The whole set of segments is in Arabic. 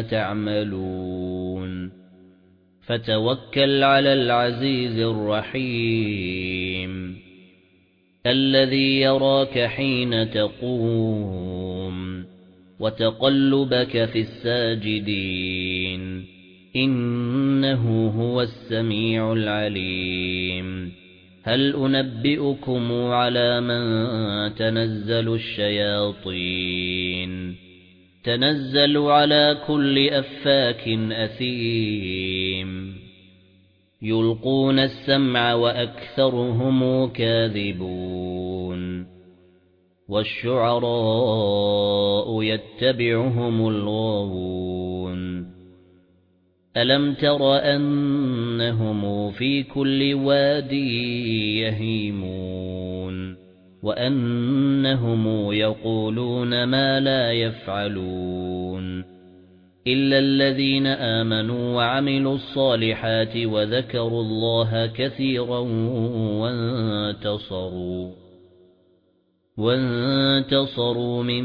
تعملون. فتوكل على العزيز الرحيم. الذي يراك حين تقوم. وتقلبك في الساجدين. إنه هو السميع العليم. هل أنبئكم على من تنزل الشياطين؟ تنزل على كل أفاك أثيم. يلقون السمع وأكثرهم كاذبون. والشعراء يتبعهم الغاوون. ألم تر أنهم في كل وادي يهيمون؟ وأنهم يقولون ما لا يفعلون إلا الذين آمنوا وعملوا الصالحات وذكروا الله كثيرا وانتصروا وانتصروا من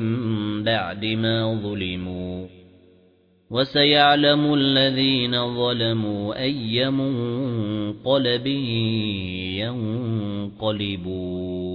بعد ما ظلموا وسيعلم الذين ظلموا أي منقلب ينقلبون